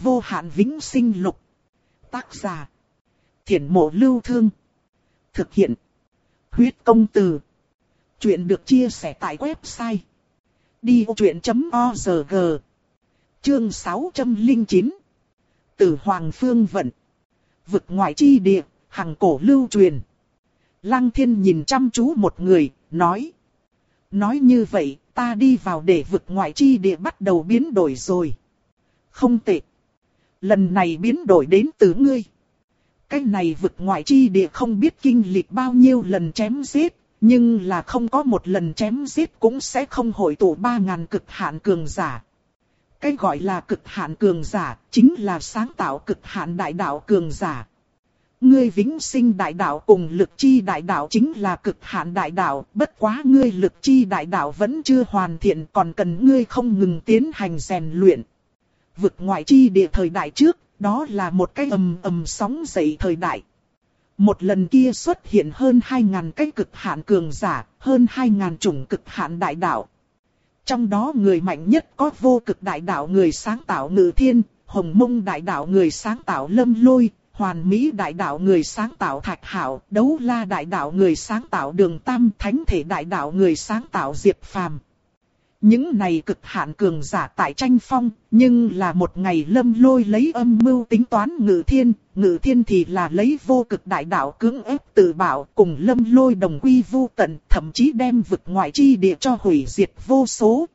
vô hạn vĩnh sinh lục. Tác giả. Thiển mộ lưu thương. Thực hiện. Huyết công từ. Chuyện được chia sẻ tại website. Đi vô chuyện.org Chương 609 Tử Hoàng Phương Vận Vực ngoại chi địa, hằng cổ lưu truyền. Lăng thiên nhìn chăm chú một người, nói. Nói như vậy, ta đi vào để vực ngoại chi địa bắt đầu biến đổi rồi. Không tệ. Lần này biến đổi đến từ ngươi. Cái này vực ngoại chi địa không biết kinh lịch bao nhiêu lần chém giết, nhưng là không có một lần chém giết cũng sẽ không hội tụ ba ngàn cực hạn cường giả. Cái gọi là cực hạn cường giả, chính là sáng tạo cực hạn đại đạo cường giả. Ngươi vĩnh sinh đại đạo cùng lực chi đại đạo chính là cực hạn đại đạo, bất quá ngươi lực chi đại đạo vẫn chưa hoàn thiện còn cần ngươi không ngừng tiến hành rèn luyện. Vực ngoại chi địa thời đại trước, đó là một cái ầm ầm sóng dậy thời đại. Một lần kia xuất hiện hơn 2.000 cái cực hạn cường giả, hơn 2.000 chủng cực hạn đại đạo. Trong đó người mạnh nhất có vô cực đại đạo người sáng tạo ngự thiên, hồng mông đại đạo người sáng tạo lâm lôi, hoàn mỹ đại đạo người sáng tạo thạch hảo, đấu la đại đạo người sáng tạo đường tam, thánh thể đại đạo người sáng tạo diệp phàm. Những này cực hạn cường giả tại tranh phong, nhưng là một ngày lâm lôi lấy âm mưu tính toán ngự thiên, ngự thiên thì là lấy vô cực đại đạo cưỡng ép tự bảo cùng lâm lôi đồng quy vô tận, thậm chí đem vực ngoại chi địa cho hủy diệt vô số.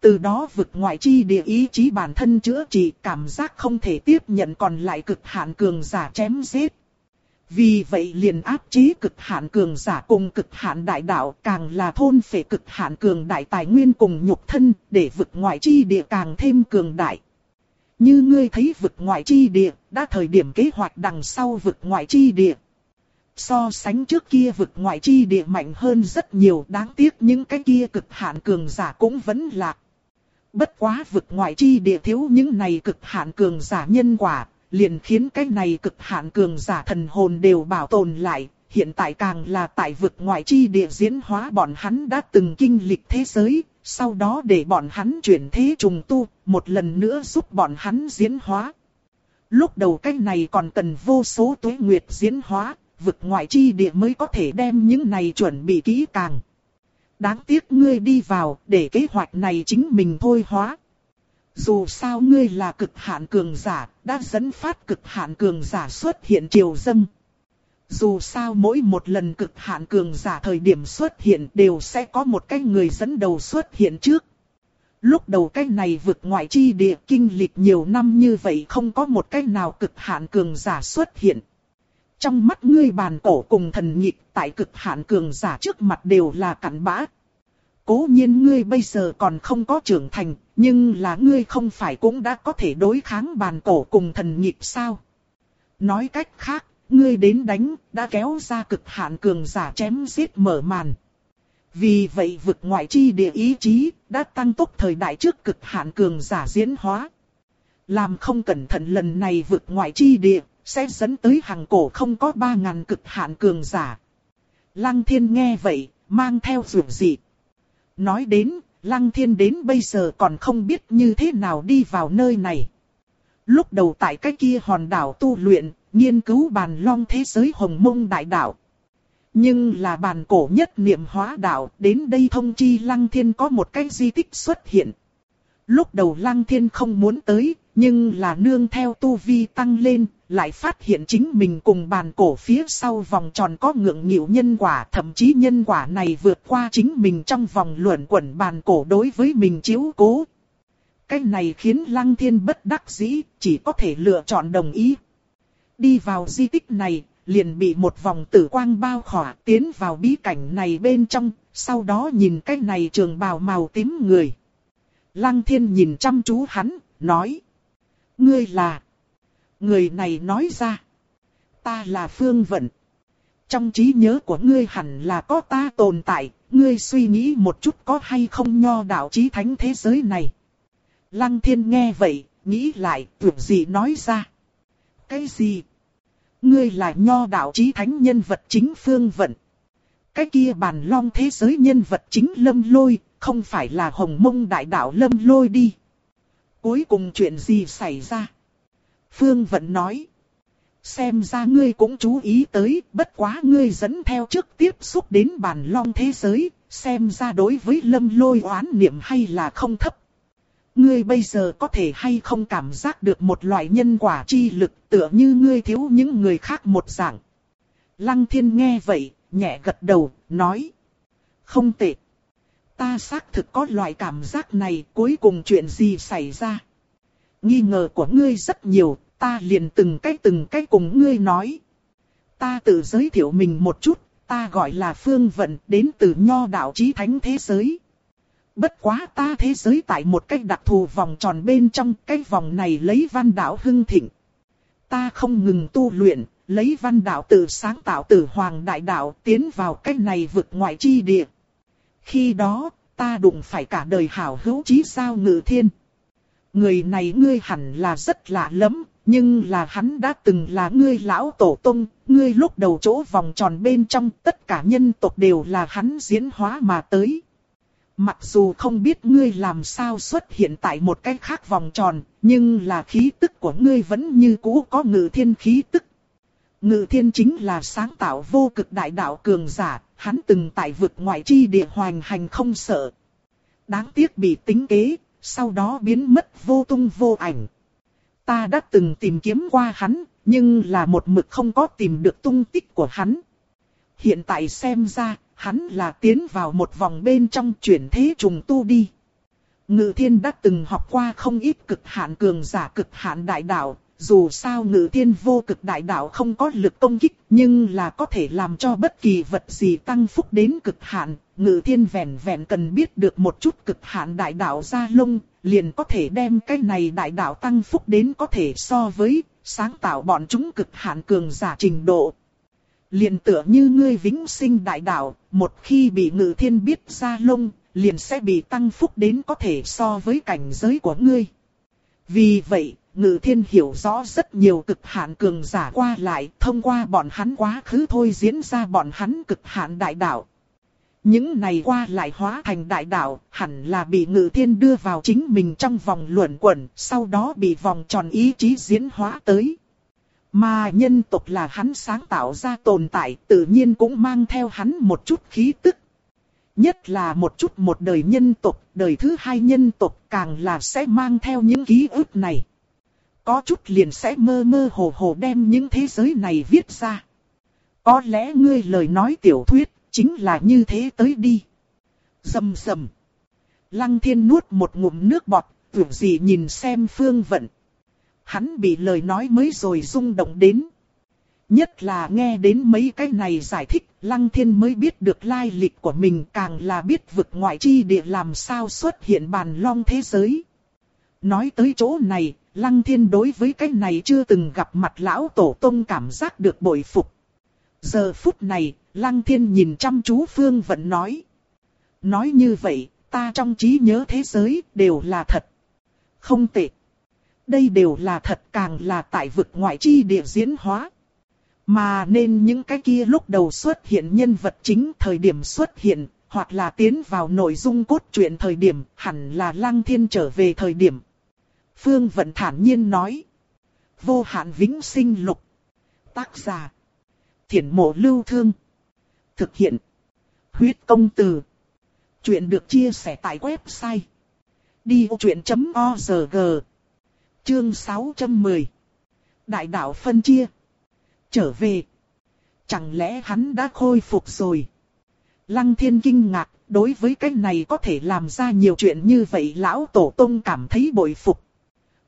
Từ đó vực ngoại chi địa ý chí bản thân chữa trị cảm giác không thể tiếp nhận còn lại cực hạn cường giả chém giết. Vì vậy liền áp chế cực hạn cường giả cùng cực hạn đại đạo càng là thôn phệ cực hạn cường đại tài nguyên cùng nhục thân để vực ngoại chi địa càng thêm cường đại. Như ngươi thấy vực ngoại chi địa, đã thời điểm kế hoạch đằng sau vực ngoại chi địa. So sánh trước kia vực ngoại chi địa mạnh hơn rất nhiều đáng tiếc những cái kia cực hạn cường giả cũng vẫn lạc. Bất quá vực ngoại chi địa thiếu những này cực hạn cường giả nhân quả, liền khiến cái này cực hạn cường giả thần hồn đều bảo tồn lại, hiện tại càng là tại vực ngoại chi địa diễn hóa bọn hắn đã từng kinh lịch thế giới, sau đó để bọn hắn chuyển thế trùng tu, một lần nữa giúp bọn hắn diễn hóa. Lúc đầu cái này còn cần vô số tuế nguyệt diễn hóa, vực ngoại chi địa mới có thể đem những này chuẩn bị kỹ càng. Đáng tiếc ngươi đi vào để kế hoạch này chính mình thôi hóa. Dù sao ngươi là cực hạn cường giả, đã dẫn phát cực hạn cường giả xuất hiện triều dâng. Dù sao mỗi một lần cực hạn cường giả thời điểm xuất hiện đều sẽ có một cái người dẫn đầu xuất hiện trước. Lúc đầu cái này vượt ngoại chi địa kinh lịch nhiều năm như vậy không có một cái nào cực hạn cường giả xuất hiện. Trong mắt ngươi bàn cổ cùng thần nhịp tại cực hạn cường giả trước mặt đều là cặn bã. Cố nhiên ngươi bây giờ còn không có trưởng thành, nhưng là ngươi không phải cũng đã có thể đối kháng bàn cổ cùng thần nhịp sao? Nói cách khác, ngươi đến đánh, đã kéo ra cực hạn cường giả chém giết mở màn. Vì vậy vực ngoại chi địa ý chí, đã tăng tốc thời đại trước cực hạn cường giả diễn hóa. Làm không cẩn thận lần này vực ngoại chi địa, sẽ dẫn tới hàng cổ không có ba ngàn cực hạn cường giả. Lăng thiên nghe vậy, mang theo rượu dị. Nói đến, Lăng Thiên đến bây giờ còn không biết như thế nào đi vào nơi này. Lúc đầu tại cái kia hòn đảo tu luyện, nghiên cứu bàn long thế giới hồng mông đại đạo. Nhưng là bàn cổ nhất niệm hóa đạo, đến đây thông chi Lăng Thiên có một cái di tích xuất hiện. Lúc đầu Lăng Thiên không muốn tới, nhưng là nương theo tu vi tăng lên, lại phát hiện chính mình cùng bàn cổ phía sau vòng tròn có ngưỡng nghịu nhân quả, thậm chí nhân quả này vượt qua chính mình trong vòng luẩn quẩn bàn cổ đối với mình chiếu cố. Cái này khiến Lăng Thiên bất đắc dĩ, chỉ có thể lựa chọn đồng ý. Đi vào di tích này, liền bị một vòng tử quang bao khỏa tiến vào bí cảnh này bên trong, sau đó nhìn cái này trường bào màu tím người. Lăng Thiên nhìn chăm chú hắn, nói. Ngươi là... Người này nói ra. Ta là Phương Vận. Trong trí nhớ của ngươi hẳn là có ta tồn tại, ngươi suy nghĩ một chút có hay không nho đạo trí thánh thế giới này. Lăng thiên nghe vậy, nghĩ lại, tưởng gì nói ra. Cái gì? Ngươi là nho đạo trí thánh nhân vật chính Phương Vận. Cái kia bàn long thế giới nhân vật chính lâm lôi, không phải là hồng mông đại đạo lâm lôi đi. Cuối cùng chuyện gì xảy ra? Phương Vận nói. Xem ra ngươi cũng chú ý tới, bất quá ngươi dẫn theo trước tiếp xúc đến bản long thế giới, xem ra đối với lâm lôi oán niệm hay là không thấp. Ngươi bây giờ có thể hay không cảm giác được một loại nhân quả chi lực tựa như ngươi thiếu những người khác một dạng. Lăng thiên nghe vậy, nhẹ gật đầu, nói. Không tệ. Ta xác thực có loại cảm giác này cuối cùng chuyện gì xảy ra. Nghi ngờ của ngươi rất nhiều, ta liền từng cách từng cách cùng ngươi nói. Ta tự giới thiệu mình một chút, ta gọi là Phương Vận đến từ nho đạo trí thánh thế giới. Bất quá ta thế giới tại một cách đặc thù vòng tròn bên trong cái vòng này lấy văn đạo hưng thịnh. Ta không ngừng tu luyện, lấy văn đạo tự sáng tạo từ hoàng đại đạo tiến vào cách này vực ngoại chi địa. Khi đó, ta đụng phải cả đời hảo hữu chí sao ngự thiên. Người này ngươi hẳn là rất lạ lắm, nhưng là hắn đã từng là ngươi lão tổ tông, ngươi lúc đầu chỗ vòng tròn bên trong tất cả nhân tộc đều là hắn diễn hóa mà tới. Mặc dù không biết ngươi làm sao xuất hiện tại một cái khác vòng tròn, nhưng là khí tức của ngươi vẫn như cũ có ngự thiên khí tức. Ngự thiên chính là sáng tạo vô cực đại đạo cường giả, hắn từng tại vực ngoại chi địa hoành hành không sợ. Đáng tiếc bị tính kế, sau đó biến mất vô tung vô ảnh. Ta đã từng tìm kiếm qua hắn, nhưng là một mực không có tìm được tung tích của hắn. Hiện tại xem ra, hắn là tiến vào một vòng bên trong chuyển thế trùng tu đi. Ngự thiên đã từng học qua không ít cực hạn cường giả cực hạn đại đạo, dù sao ngự thiên vô cực đại đạo không có lực công kích, nhưng là có thể làm cho bất kỳ vật gì tăng phúc đến cực hạn. Ngự thiên vẹn vẹn cần biết được một chút cực hạn đại đạo ra lông, liền có thể đem cái này đại đạo tăng phúc đến có thể so với sáng tạo bọn chúng cực hạn cường giả trình độ. Liền tựa như ngươi vĩnh sinh đại đạo, một khi bị ngự thiên biết ra lông, liền sẽ bị tăng phúc đến có thể so với cảnh giới của ngươi. Vì vậy, ngự thiên hiểu rõ rất nhiều cực hạn cường giả qua lại, thông qua bọn hắn quá khứ thôi diễn ra bọn hắn cực hạn đại đạo. Những này qua lại hóa thành đại đạo, hẳn là bị ngự thiên đưa vào chính mình trong vòng luẩn quẩn, sau đó bị vòng tròn ý chí diễn hóa tới. Mà nhân tộc là hắn sáng tạo ra tồn tại, tự nhiên cũng mang theo hắn một chút khí tức. Nhất là một chút một đời nhân tộc, đời thứ hai nhân tộc càng là sẽ mang theo những ký ức này. Có chút liền sẽ mơ mơ hồ hồ đem những thế giới này viết ra. Có lẽ ngươi lời nói tiểu thuyết, chính là như thế tới đi. Dầm dầm. Lăng thiên nuốt một ngụm nước bọt, tưởng gì nhìn xem phương vận. Hắn bị lời nói mới rồi rung động đến. Nhất là nghe đến mấy cái này giải thích, Lăng Thiên mới biết được lai lịch của mình càng là biết vực ngoại chi địa làm sao xuất hiện bàn long thế giới. Nói tới chỗ này, Lăng Thiên đối với cái này chưa từng gặp mặt lão tổ tông cảm giác được bội phục. Giờ phút này, Lăng Thiên nhìn chăm chú Phương Vận nói. Nói như vậy, ta trong trí nhớ thế giới đều là thật. Không tệ. Đây đều là thật càng là tại vực ngoại chi địa diễn hóa. Mà nên những cái kia lúc đầu xuất hiện nhân vật chính thời điểm xuất hiện, hoặc là tiến vào nội dung cốt truyện thời điểm, hẳn là Lăng Thiên trở về thời điểm. Phương Vận thản nhiên nói. Vô hạn vĩnh sinh lục. Tác giả. Thiển mộ lưu thương. Thực hiện. Huyết công từ. Chuyện được chia sẻ tại website. Đi vô chuyện.org Chương 610 Đại đạo phân chia Trở về Chẳng lẽ hắn đã khôi phục rồi Lăng thiên kinh ngạc, Đối với cái này có thể làm ra nhiều chuyện như vậy, Lão Tổ Tông cảm thấy bội phục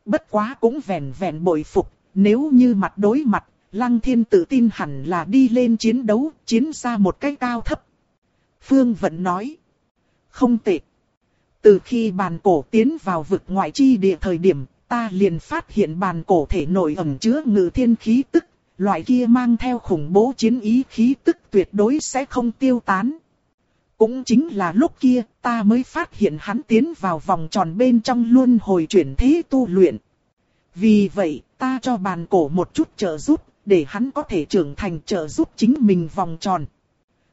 Bất quá cũng vẹn vẹn bội phục Nếu như mặt đối mặt Lăng thiên tự tin hẳn là đi lên chiến đấu Chiến ra một cái cao thấp Phương vẫn nói Không tệ từ khi bàn cổ tiến vào vực ngoại chi địa thời điểm, ta liền phát hiện bàn cổ thể nội ẩn chứa ngự thiên khí tức, loại kia mang theo khủng bố chiến ý khí tức tuyệt đối sẽ không tiêu tán. Cũng chính là lúc kia, ta mới phát hiện hắn tiến vào vòng tròn bên trong luôn hồi chuyển thế tu luyện. Vì vậy, ta cho bàn cổ một chút trợ giúp, để hắn có thể trưởng thành trợ giúp chính mình vòng tròn.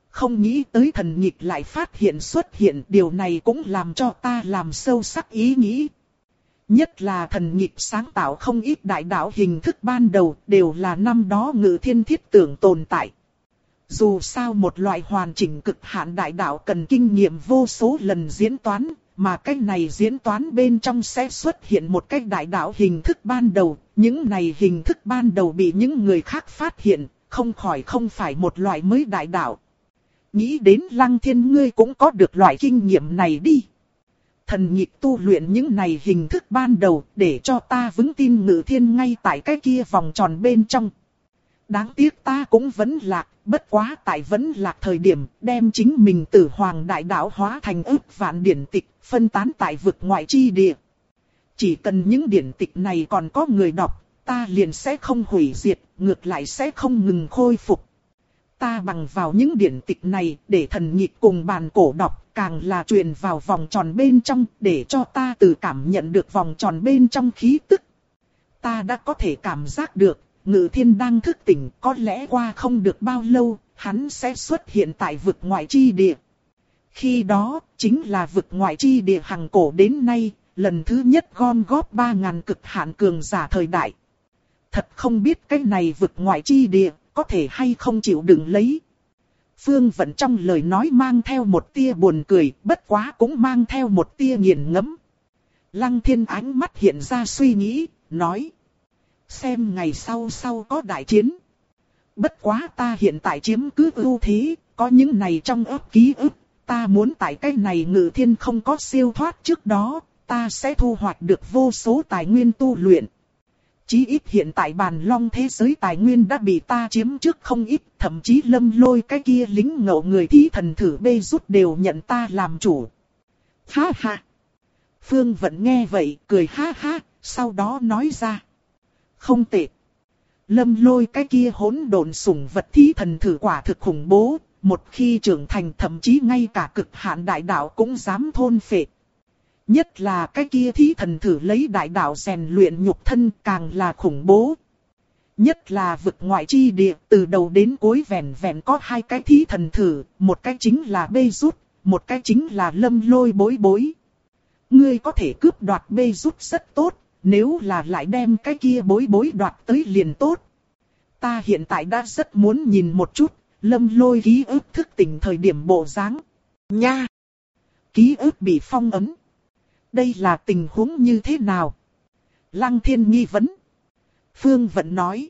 Không nghĩ tới thần nhịp lại phát hiện xuất hiện, điều này cũng làm cho ta làm sâu sắc ý nghĩ Nhất là thần nhịp sáng tạo không ít đại đạo hình thức ban đầu đều là năm đó ngự thiên thiết tưởng tồn tại. Dù sao một loại hoàn chỉnh cực hạn đại đạo cần kinh nghiệm vô số lần diễn toán, mà cách này diễn toán bên trong sẽ xuất hiện một cách đại đạo hình thức ban đầu, những này hình thức ban đầu bị những người khác phát hiện, không khỏi không phải một loại mới đại đạo. Nghĩ đến lăng thiên ngươi cũng có được loại kinh nghiệm này đi. Thần nhịp tu luyện những này hình thức ban đầu để cho ta vững tin ngự thiên ngay tại cái kia vòng tròn bên trong. Đáng tiếc ta cũng vẫn lạc, bất quá tại vẫn lạc thời điểm đem chính mình tử hoàng đại đạo hóa thành ức vạn điển tịch, phân tán tại vực ngoại chi địa. Chỉ cần những điển tịch này còn có người đọc, ta liền sẽ không hủy diệt, ngược lại sẽ không ngừng khôi phục. Ta bằng vào những điển tịch này để thần nhịp cùng bàn cổ đọc, càng là truyền vào vòng tròn bên trong để cho ta tự cảm nhận được vòng tròn bên trong khí tức. Ta đã có thể cảm giác được, ngự thiên đang thức tỉnh có lẽ qua không được bao lâu, hắn sẽ xuất hiện tại vực ngoại chi địa. Khi đó, chính là vực ngoại chi địa hằng cổ đến nay, lần thứ nhất gom góp 3.000 cực hạn cường giả thời đại. Thật không biết cái này vực ngoại chi địa, có thể hay không chịu đựng lấy. Phương Vận trong lời nói mang theo một tia buồn cười, bất quá cũng mang theo một tia nghiền ngẫm. Lăng thiên ánh mắt hiện ra suy nghĩ, nói. Xem ngày sau sau có đại chiến. Bất quá ta hiện tại chiếm cứ ưu thế, có những này trong ấp ký ức. Ta muốn tại cái này ngự thiên không có siêu thoát trước đó, ta sẽ thu hoạch được vô số tài nguyên tu luyện. Chí ít hiện tại bàn long thế giới tài nguyên đã bị ta chiếm trước không ít, thậm chí lâm lôi cái kia lính ngậu người thí thần thử bê rút đều nhận ta làm chủ. Ha ha! Phương vẫn nghe vậy, cười ha ha, sau đó nói ra. Không tệ. Lâm lôi cái kia hỗn độn sủng vật thí thần thử quả thực khủng bố, một khi trưởng thành thậm chí ngay cả cực hạn đại đạo cũng dám thôn phệ. Nhất là cái kia thí thần thử lấy đại đạo rèn luyện nhục thân càng là khủng bố. Nhất là vực ngoại chi địa từ đầu đến cuối vẹn vẹn có hai cái thí thần thử, một cái chính là bê rút, một cái chính là lâm lôi bối bối. Ngươi có thể cướp đoạt bê rút rất tốt, nếu là lại đem cái kia bối bối đoạt tới liền tốt. Ta hiện tại đã rất muốn nhìn một chút, lâm lôi ký ức thức tỉnh thời điểm bộ dáng Nha! Ký ức bị phong ấn. Đây là tình huống như thế nào? Lăng thiên nghi vấn. Phương vẫn nói.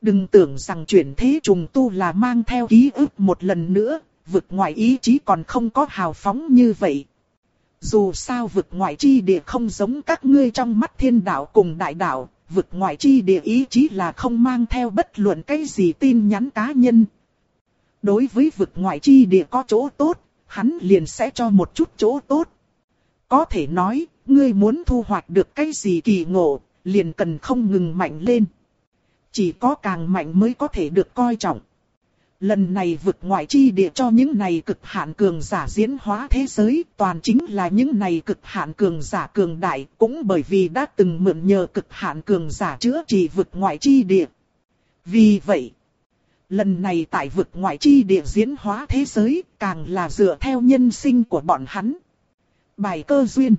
Đừng tưởng rằng chuyển thế trùng tu là mang theo ký ức một lần nữa, vực ngoài ý chí còn không có hào phóng như vậy. Dù sao vực ngoại chi địa không giống các ngươi trong mắt thiên đạo cùng đại đạo, vực ngoại chi địa ý chí là không mang theo bất luận cái gì tin nhắn cá nhân. Đối với vực ngoại chi địa có chỗ tốt, hắn liền sẽ cho một chút chỗ tốt. Có thể nói, ngươi muốn thu hoạch được cái gì kỳ ngộ, liền cần không ngừng mạnh lên. Chỉ có càng mạnh mới có thể được coi trọng. Lần này vực ngoại chi địa cho những này cực hạn cường giả diễn hóa thế giới, toàn chính là những này cực hạn cường giả cường đại, cũng bởi vì đã từng mượn nhờ cực hạn cường giả chữa trị vực ngoại chi địa. Vì vậy, lần này tại vực ngoại chi địa diễn hóa thế giới, càng là dựa theo nhân sinh của bọn hắn. Bài cơ duyên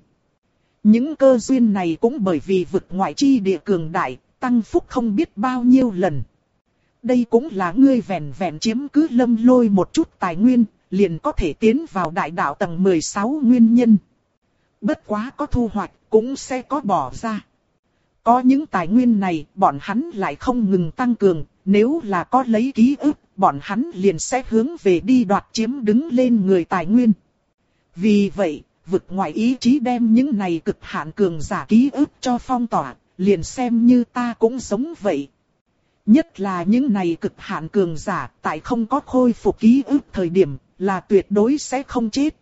Những cơ duyên này cũng bởi vì vực ngoại chi địa cường đại, tăng phúc không biết bao nhiêu lần. Đây cũng là ngươi vẹn vẹn chiếm cứ lâm lôi một chút tài nguyên, liền có thể tiến vào đại đạo tầng 16 nguyên nhân. Bất quá có thu hoạch, cũng sẽ có bỏ ra. Có những tài nguyên này, bọn hắn lại không ngừng tăng cường, nếu là có lấy ký ức, bọn hắn liền sẽ hướng về đi đoạt chiếm đứng lên người tài nguyên. Vì vậy, vực ngoại ý chí đem những này cực hạn cường giả ký ức cho phong tỏa, liền xem như ta cũng giống vậy. Nhất là những này cực hạn cường giả tại không có khôi phục ký ức thời điểm là tuyệt đối sẽ không chết.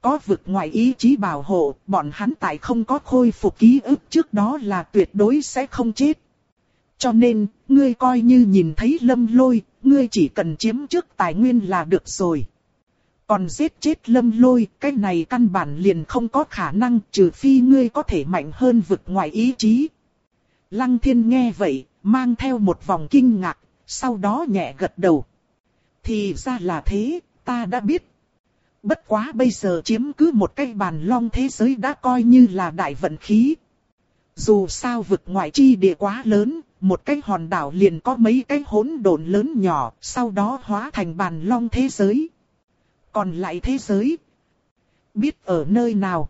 Có vực ngoài ý chí bảo hộ, bọn hắn tại không có khôi phục ký ức trước đó là tuyệt đối sẽ không chết. Cho nên, ngươi coi như nhìn thấy lâm lôi, ngươi chỉ cần chiếm trước tài nguyên là được rồi. Còn giết chết lâm lôi, cái này căn bản liền không có khả năng trừ phi ngươi có thể mạnh hơn vực ngoài ý chí. Lăng thiên nghe vậy, mang theo một vòng kinh ngạc, sau đó nhẹ gật đầu. Thì ra là thế, ta đã biết. Bất quá bây giờ chiếm cứ một cái bàn long thế giới đã coi như là đại vận khí. Dù sao vực ngoại chi địa quá lớn, một cái hòn đảo liền có mấy cái hỗn độn lớn nhỏ, sau đó hóa thành bàn long thế giới. Còn lại thế giới, biết ở nơi nào.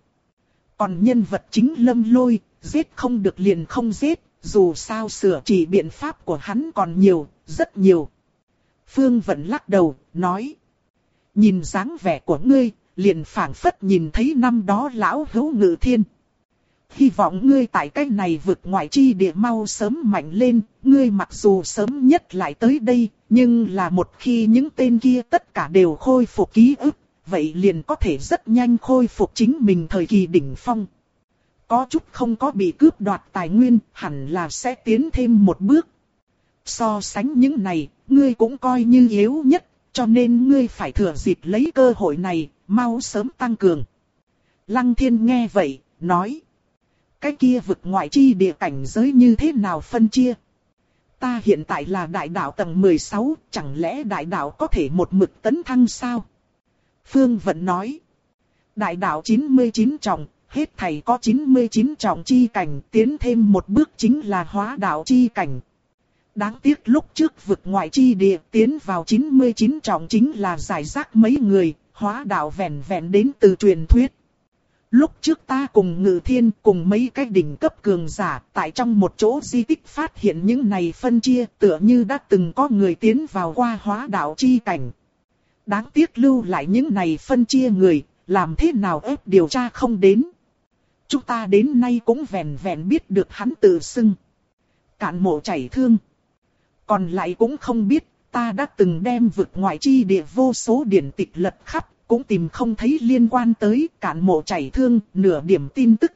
Còn nhân vật chính lâm lôi, giết không được liền không giết, dù sao sửa chỉ biện pháp của hắn còn nhiều, rất nhiều. Phương vẫn lắc đầu, nói. Nhìn dáng vẻ của ngươi, liền phảng phất nhìn thấy năm đó lão hữu ngự thiên. Hy vọng ngươi tại cái này vượt ngoại chi địa mau sớm mạnh lên, ngươi mặc dù sớm nhất lại tới đây, nhưng là một khi những tên kia tất cả đều khôi phục ký ức, vậy liền có thể rất nhanh khôi phục chính mình thời kỳ đỉnh phong. Có chút không có bị cướp đoạt tài nguyên, hẳn là sẽ tiến thêm một bước. So sánh những này, ngươi cũng coi như yếu nhất, cho nên ngươi phải thừa dịp lấy cơ hội này, mau sớm tăng cường. Lăng thiên nghe vậy, nói. Cái kia vực ngoại chi địa cảnh giới như thế nào phân chia? Ta hiện tại là đại đạo tầng 16, chẳng lẽ đại đạo có thể một mực tấn thăng sao? Phương vẫn nói. Đại đạo 99 trọng, hết thầy có 99 trọng chi cảnh, tiến thêm một bước chính là hóa đạo chi cảnh. Đáng tiếc lúc trước vực ngoại chi địa tiến vào 99 trọng chính là giải rác mấy người, hóa đạo vẹn vẹn đến từ truyền thuyết. Lúc trước ta cùng ngự thiên cùng mấy cái đỉnh cấp cường giả tại trong một chỗ di tích phát hiện những này phân chia tựa như đã từng có người tiến vào qua hóa đạo chi cảnh. Đáng tiếc lưu lại những này phân chia người, làm thế nào ép điều tra không đến. Chúng ta đến nay cũng vẹn vẹn biết được hắn tự xưng. Cạn mộ chảy thương. Còn lại cũng không biết, ta đã từng đem vực ngoại chi địa vô số điển tịch lật khắp, cũng tìm không thấy liên quan tới cạn mộ chảy thương, nửa điểm tin tức.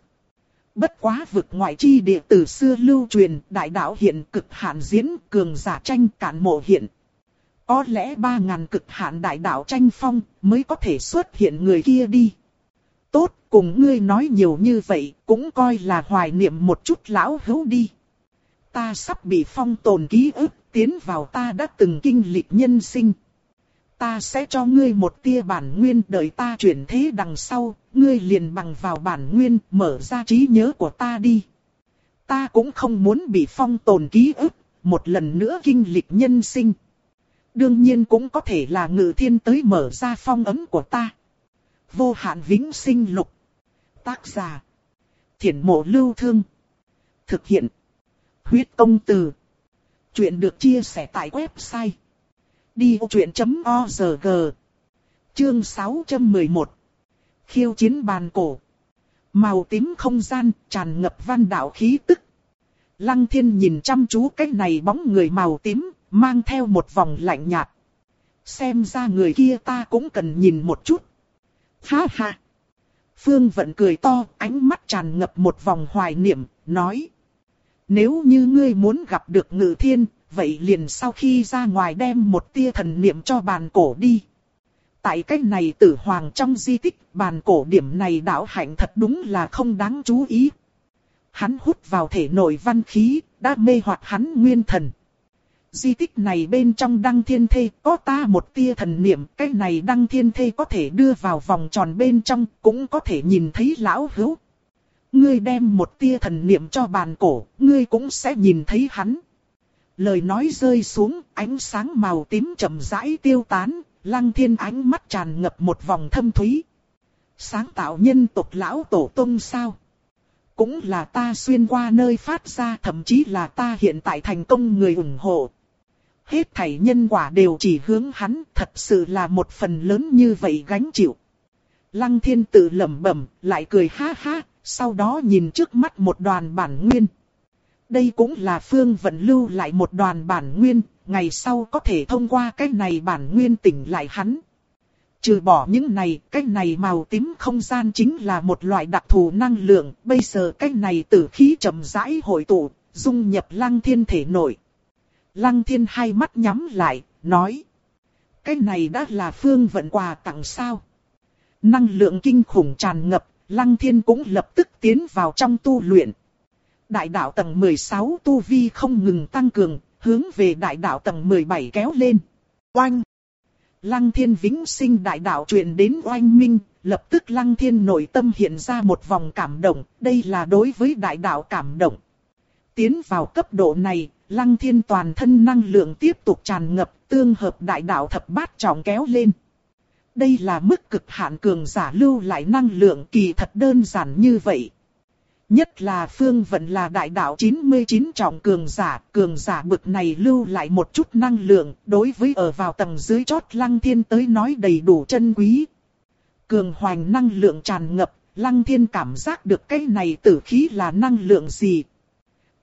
Bất quá vực ngoại chi địa từ xưa lưu truyền, đại đạo hiện cực hạn diễn, cường giả tranh cạn mộ hiện. Có lẽ ba ngàn cực hạn đại đạo tranh phong mới có thể xuất hiện người kia đi. Tốt, cùng ngươi nói nhiều như vậy, cũng coi là hoài niệm một chút lão hữu đi. Ta sắp bị phong tồn ký ức, tiến vào ta đã từng kinh lịch nhân sinh. Ta sẽ cho ngươi một tia bản nguyên đợi ta chuyển thế đằng sau, ngươi liền bằng vào bản nguyên mở ra trí nhớ của ta đi. Ta cũng không muốn bị phong tồn ký ức, một lần nữa kinh lịch nhân sinh. Đương nhiên cũng có thể là ngự thiên tới mở ra phong ấm của ta. Vô hạn vĩnh sinh lục. Tác giả. Thiển mộ lưu thương. Thực hiện. Huyết công từ. Chuyện được chia sẻ tại website. Đi truyện.org Chương 611 Khiêu chiến bàn cổ Màu tím không gian tràn ngập văn đạo khí tức. Lăng thiên nhìn chăm chú cái này bóng người màu tím, mang theo một vòng lạnh nhạt. Xem ra người kia ta cũng cần nhìn một chút. Ha ha! Phương vẫn cười to, ánh mắt tràn ngập một vòng hoài niệm, nói. Nếu như ngươi muốn gặp được ngự thiên, vậy liền sau khi ra ngoài đem một tia thần niệm cho bàn cổ đi. Tại cách này tử hoàng trong di tích, bàn cổ điểm này đảo hạnh thật đúng là không đáng chú ý. Hắn hút vào thể nội văn khí, đã mê hoặc hắn nguyên thần. Di tích này bên trong đăng thiên thê có ta một tia thần niệm, cái này đăng thiên thê có thể đưa vào vòng tròn bên trong, cũng có thể nhìn thấy lão hữu. Ngươi đem một tia thần niệm cho bàn cổ, ngươi cũng sẽ nhìn thấy hắn. Lời nói rơi xuống, ánh sáng màu tím chậm rãi tiêu tán, lăng thiên ánh mắt tràn ngập một vòng thâm thúy. Sáng tạo nhân tộc lão tổ tông sao? Cũng là ta xuyên qua nơi phát ra thậm chí là ta hiện tại thành công người ủng hộ. Hết thảy nhân quả đều chỉ hướng hắn, thật sự là một phần lớn như vậy gánh chịu. Lăng thiên tự lẩm bẩm, lại cười ha ha, sau đó nhìn trước mắt một đoàn bản nguyên. Đây cũng là phương vận lưu lại một đoàn bản nguyên, ngày sau có thể thông qua cái này bản nguyên tỉnh lại hắn. Trừ bỏ những này, cái này màu tím không gian chính là một loại đặc thù năng lượng, bây giờ cái này tử khí chậm rãi hội tụ, dung nhập lăng thiên thể nội. Lăng thiên hai mắt nhắm lại, nói. Cái này đã là phương vận quà tặng sao. Năng lượng kinh khủng tràn ngập, lăng thiên cũng lập tức tiến vào trong tu luyện. Đại đạo tầng 16 tu vi không ngừng tăng cường, hướng về đại đạo tầng 17 kéo lên. Oanh! Lăng thiên vĩnh sinh đại đạo truyền đến oanh minh, lập tức lăng thiên nội tâm hiện ra một vòng cảm động, đây là đối với đại đạo cảm động. Tiến vào cấp độ này, lăng thiên toàn thân năng lượng tiếp tục tràn ngập, tương hợp đại đạo thập bát trọng kéo lên. Đây là mức cực hạn cường giả lưu lại năng lượng kỳ thật đơn giản như vậy. Nhất là phương vận là đại đạo 99 trọng cường giả, cường giả bực này lưu lại một chút năng lượng, đối với ở vào tầng dưới chót lăng thiên tới nói đầy đủ chân quý. Cường hoành năng lượng tràn ngập, lăng thiên cảm giác được cái này tử khí là năng lượng gì.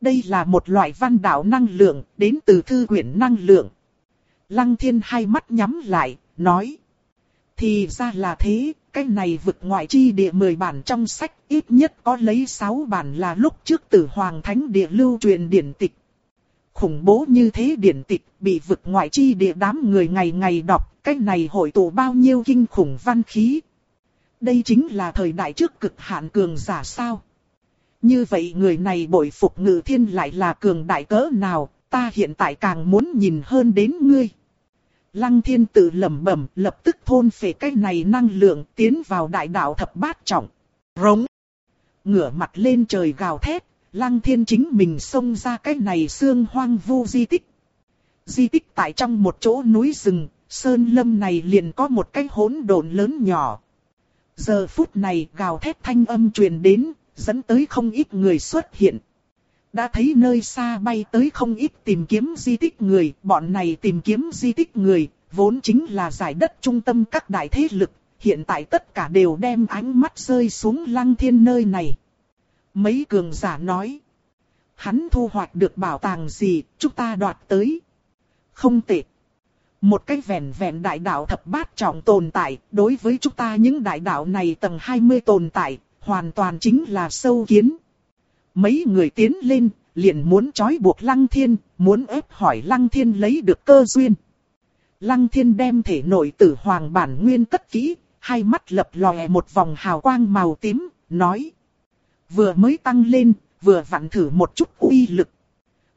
Đây là một loại văn đạo năng lượng, đến từ thư quyển năng lượng. Lăng thiên hai mắt nhắm lại, nói. Thì ra là thế, cái này vực ngoại chi địa 10 bản trong sách ít nhất có lấy 6 bản là lúc trước tử hoàng thánh địa lưu truyền điển tịch. Khủng bố như thế điển tịch bị vực ngoại chi địa đám người ngày ngày đọc, cái này hội tụ bao nhiêu kinh khủng văn khí. Đây chính là thời đại trước cực hạn cường giả sao. Như vậy người này bội phục ngự thiên lại là cường đại cỡ nào, ta hiện tại càng muốn nhìn hơn đến ngươi. Lăng thiên tự lẩm bẩm lập tức thôn phệ cái này năng lượng tiến vào đại đạo thập bát trọng. Rống. Ngửa mặt lên trời gào thét, lăng thiên chính mình xông ra cái này xương hoang vu di tích. Di tích tại trong một chỗ núi rừng, sơn lâm này liền có một cái hỗn độn lớn nhỏ. Giờ phút này gào thét thanh âm truyền đến, dẫn tới không ít người xuất hiện. Đã thấy nơi xa bay tới không ít tìm kiếm di tích người, bọn này tìm kiếm di tích người, vốn chính là giải đất trung tâm các đại thế lực, hiện tại tất cả đều đem ánh mắt rơi xuống lăng thiên nơi này. Mấy cường giả nói, hắn thu hoạch được bảo tàng gì, chúng ta đoạt tới. Không tệ. Một cái vẹn vẹn đại đạo thập bát trọng tồn tại, đối với chúng ta những đại đạo này tầng 20 tồn tại, hoàn toàn chính là sâu kiến. Mấy người tiến lên, liền muốn trói buộc Lăng Thiên, muốn ép hỏi Lăng Thiên lấy được cơ duyên. Lăng Thiên đem thể nội tử hoàng bản nguyên tất kỹ, hai mắt lập lòe một vòng hào quang màu tím, nói. Vừa mới tăng lên, vừa vặn thử một chút uy lực.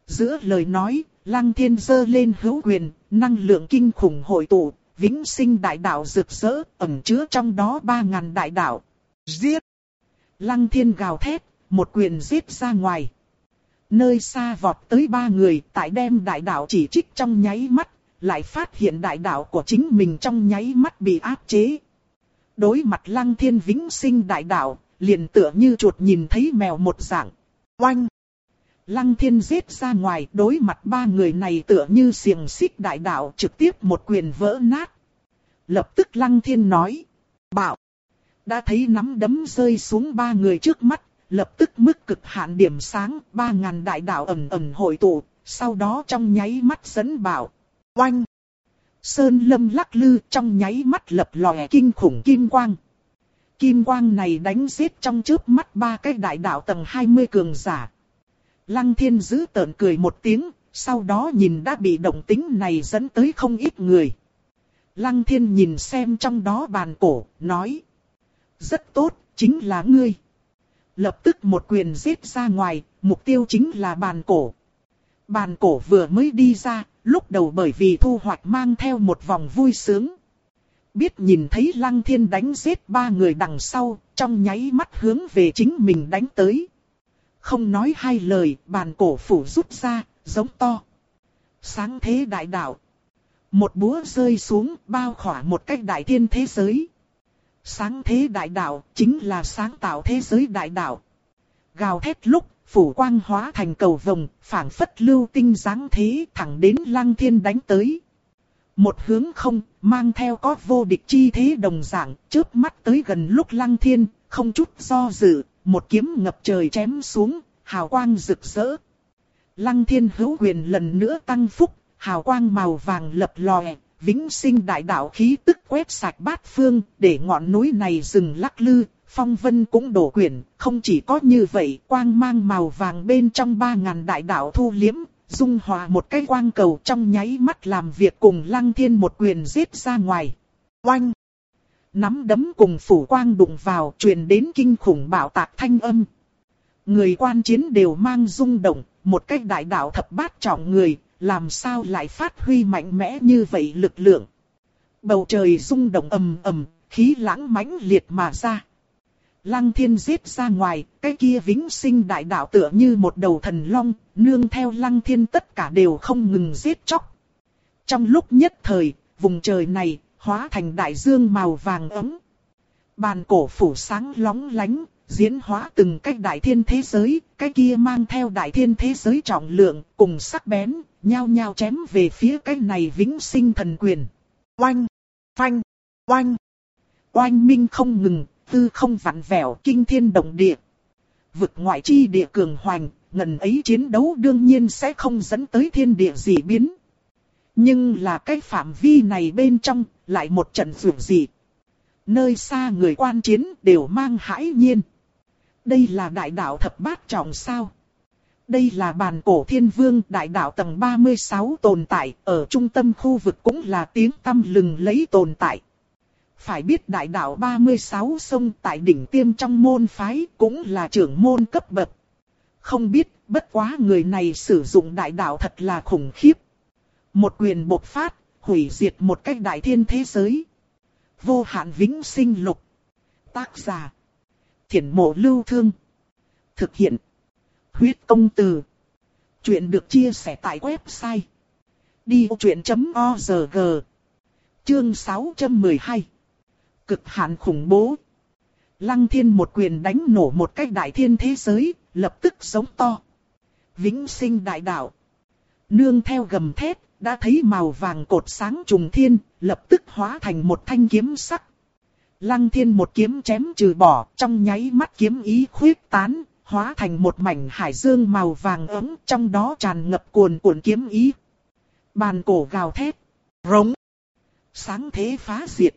Giữa lời nói, Lăng Thiên giơ lên hữu quyền, năng lượng kinh khủng hội tụ, vĩnh sinh đại đạo rực rỡ, ẩn chứa trong đó ba ngàn đại đạo. Giết! Lăng Thiên gào thét, một quyền giết ra ngoài. Nơi xa vọt tới ba người, tại đem đại đạo chỉ trích trong nháy mắt, lại phát hiện đại đạo của chính mình trong nháy mắt bị áp chế. Đối mặt Lăng Thiên vĩnh sinh đại đạo, liền tựa như chuột nhìn thấy mèo một dạng. Oanh! Lăng thiên giết ra ngoài đối mặt ba người này tựa như xiềng xích đại đạo trực tiếp một quyền vỡ nát. Lập tức lăng thiên nói. Bảo! Đã thấy nắm đấm rơi xuống ba người trước mắt, lập tức mức cực hạn điểm sáng, ba ngàn đại đạo ẩn ẩn hội tụ, sau đó trong nháy mắt dẫn bảo. Oanh! Sơn lâm lắc lư trong nháy mắt lập lòe kinh khủng kim quang. Kim quang này đánh giết trong chớp mắt ba cái đại đạo tầng 20 cường giả. Lăng thiên giữ tợn cười một tiếng, sau đó nhìn đã bị động tính này dẫn tới không ít người. Lăng thiên nhìn xem trong đó bàn cổ, nói. Rất tốt, chính là ngươi. Lập tức một quyền giết ra ngoài, mục tiêu chính là bàn cổ. Bàn cổ vừa mới đi ra, lúc đầu bởi vì thu hoạch mang theo một vòng vui sướng. Biết nhìn thấy lăng thiên đánh giết ba người đằng sau, trong nháy mắt hướng về chính mình đánh tới. Không nói hai lời, bàn cổ phủ rút ra, giống to. Sáng thế đại đạo. Một búa rơi xuống, bao khỏa một cách đại thiên thế giới. Sáng thế đại đạo, chính là sáng tạo thế giới đại đạo. Gào thét lúc, phủ quang hóa thành cầu vồng, phảng phất lưu tinh dáng thế thẳng đến lăng thiên đánh tới. Một hướng không, mang theo có vô địch chi thế đồng dạng, chớp mắt tới gần lúc lăng thiên, không chút do dự, một kiếm ngập trời chém xuống, hào quang rực rỡ. Lăng thiên hữu quyền lần nữa tăng phúc, hào quang màu vàng lập lòe, vĩnh sinh đại đạo khí tức quét sạch bát phương, để ngọn núi này dừng lắc lư, phong vân cũng đổ quyển, không chỉ có như vậy, quang mang màu vàng bên trong ba ngàn đại đạo thu liếm, dung hòa một cái quang cầu trong nháy mắt làm việc cùng lăng thiên một quyền giết ra ngoài. Oanh! Nắm đấm cùng phủ quang đụng vào truyền đến kinh khủng bạo tạc thanh âm. Người quan chiến đều mang rung động, một cách đại đạo thập bát trọng người, làm sao lại phát huy mạnh mẽ như vậy lực lượng. Bầu trời rung động ầm ầm, khí lãng mãnh liệt mà ra. Lăng thiên giết ra ngoài, cái kia vĩnh sinh đại đạo tựa như một đầu thần long, nương theo lăng thiên tất cả đều không ngừng giết chóc. Trong lúc nhất thời, vùng trời này, hóa thành đại dương màu vàng ấm. Bàn cổ phủ sáng lóng lánh, diễn hóa từng cách đại thiên thế giới, cái kia mang theo đại thiên thế giới trọng lượng, cùng sắc bén, nhao nhao chém về phía cái này vĩnh sinh thần quyền. Oanh! Phanh! Oanh! Oanh minh không ngừng, tư không vặn vẹo kinh thiên động địa. Vực ngoại chi địa cường hoành, ngần ấy chiến đấu đương nhiên sẽ không dẫn tới thiên địa dị biến. Nhưng là cái phạm vi này bên trong, lại một trận vượt dị. Nơi xa người quan chiến đều mang hãi nhiên. Đây là đại đạo thập bát trọng sao? Đây là bàn cổ thiên vương đại đạo tầng 36 tồn tại, ở trung tâm khu vực cũng là tiếng tâm lừng lấy tồn tại. Phải biết đại đạo 36 sông tại đỉnh tiêm trong môn phái cũng là trưởng môn cấp bậc. Không biết, bất quá người này sử dụng đại đạo thật là khủng khiếp. Một quyền bộc phát, hủy diệt một cách đại thiên thế giới. Vô hạn vĩnh sinh lục. Tác giả. Thiển mộ lưu thương. Thực hiện. Huyết công từ. Chuyện được chia sẻ tại website. Đi truyện.org Chương 612 Cực hạn khủng bố Lăng thiên một quyền đánh nổ một cách đại thiên thế giới, lập tức sống to. Vĩnh sinh đại đạo. Nương theo gầm thét, đã thấy màu vàng cột sáng trùng thiên, lập tức hóa thành một thanh kiếm sắc. Lăng thiên một kiếm chém trừ bỏ, trong nháy mắt kiếm ý khuyết tán, hóa thành một mảnh hải dương màu vàng ấm, trong đó tràn ngập cuồn cuộn kiếm ý. Bàn cổ gào thét, rống, sáng thế phá diệt.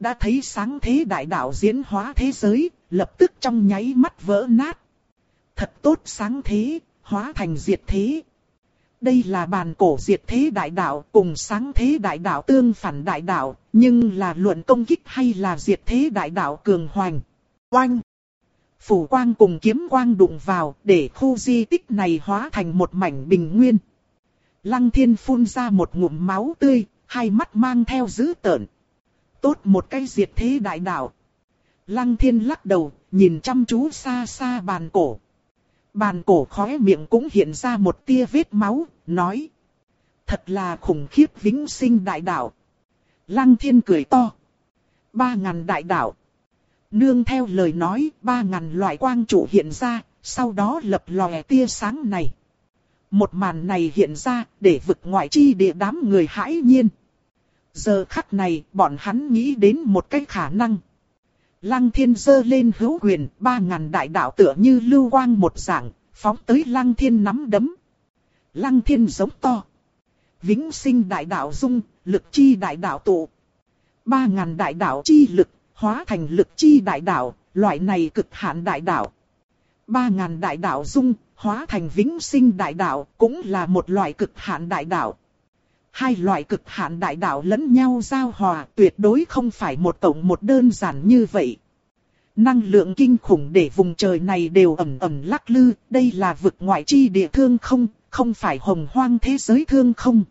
Đã thấy sáng thế đại đạo diễn hóa thế giới, lập tức trong nháy mắt vỡ nát. Thật tốt sáng thế, hóa thành diệt thế. Đây là bàn cổ diệt thế đại đạo cùng sáng thế đại đạo tương phản đại đạo, nhưng là luận công kích hay là diệt thế đại đạo cường hoành. Oanh! Phủ quang cùng kiếm quang đụng vào để khu di tích này hóa thành một mảnh bình nguyên. Lăng thiên phun ra một ngụm máu tươi, hai mắt mang theo dữ tợn. Tốt một cái diệt thế đại đạo. Lăng thiên lắc đầu, nhìn chăm chú xa xa bàn cổ. Bàn cổ khóe miệng cũng hiện ra một tia vết máu, nói. Thật là khủng khiếp vĩnh sinh đại đạo. Lăng thiên cười to. Ba ngàn đại đạo. Nương theo lời nói, ba ngàn loại quang trụ hiện ra, sau đó lập lòe tia sáng này. Một màn này hiện ra, để vực ngoại chi địa đám người hãi nhiên. Giờ khắc này, bọn hắn nghĩ đến một cái khả năng. Lăng thiên dơ lên hữu quyền, ba ngàn đại đạo tựa như lưu quang một dạng, phóng tới lăng thiên nắm đấm. Lăng thiên giống to. Vĩnh sinh đại đạo dung, lực chi đại đạo tụ. Ba ngàn đại đạo chi lực, hóa thành lực chi đại đạo, loại này cực hạn đại đạo. Ba ngàn đại đạo dung, hóa thành vĩnh sinh đại đạo, cũng là một loại cực hạn đại đạo. Hai loại cực hạn đại đạo lẫn nhau giao hòa tuyệt đối không phải một tổng một đơn giản như vậy. Năng lượng kinh khủng để vùng trời này đều ẩm ẩm lắc lư, đây là vực ngoại chi địa thương không, không phải hồng hoang thế giới thương không.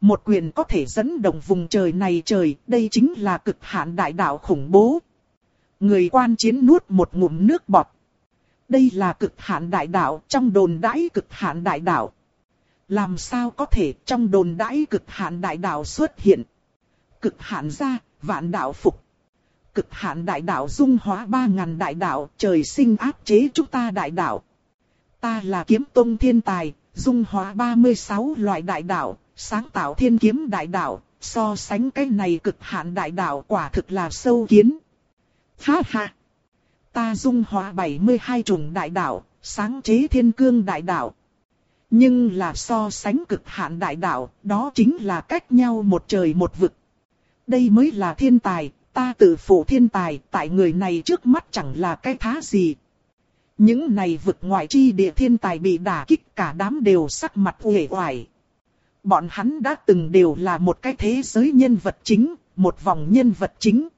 Một quyền có thể dẫn động vùng trời này trời, đây chính là cực hạn đại đạo khủng bố. Người quan chiến nuốt một ngụm nước bọt. Đây là cực hạn đại đạo, trong đồn đãi cực hạn đại đạo. Làm sao có thể trong đồn đãi cực hạn đại đạo xuất hiện. Cực hạn ra, vạn đạo phục. Cực hạn đại đạo dung hóa ba ngàn đại đạo, trời sinh áp chế chúng ta đại đạo. Ta là kiếm tông thiên tài, dung hóa 36 loại đại đạo, sáng tạo thiên kiếm đại đạo, so sánh cái này cực hạn đại đạo quả thực là sâu kiến. Ha ha! Ta dung hóa 72 trùng đại đạo, sáng chế thiên cương đại đạo, nhưng là so sánh cực hạn đại đạo, đó chính là cách nhau một trời một vực. Đây mới là thiên tài, ta tự phụ thiên tài, tại người này trước mắt chẳng là cái thá gì. Những này vực ngoại chi địa thiên tài bị đả kích cả đám đều sắc mặt uể oải. Bọn hắn đã từng đều là một cái thế giới nhân vật chính, một vòng nhân vật chính.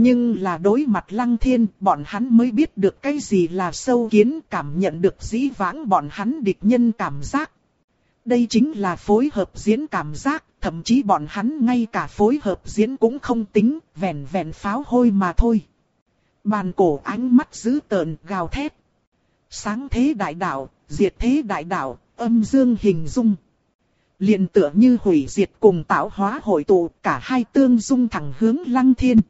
Nhưng là đối mặt lăng thiên, bọn hắn mới biết được cái gì là sâu kiến cảm nhận được dĩ vãng bọn hắn địch nhân cảm giác. Đây chính là phối hợp diễn cảm giác, thậm chí bọn hắn ngay cả phối hợp diễn cũng không tính, vẹn vẹn pháo hôi mà thôi. Bàn cổ ánh mắt dữ tợn gào thét. Sáng thế đại đạo, diệt thế đại đạo, âm dương hình dung. liền tựa như hủy diệt cùng tạo hóa hội tụ, cả hai tương dung thẳng hướng lăng thiên.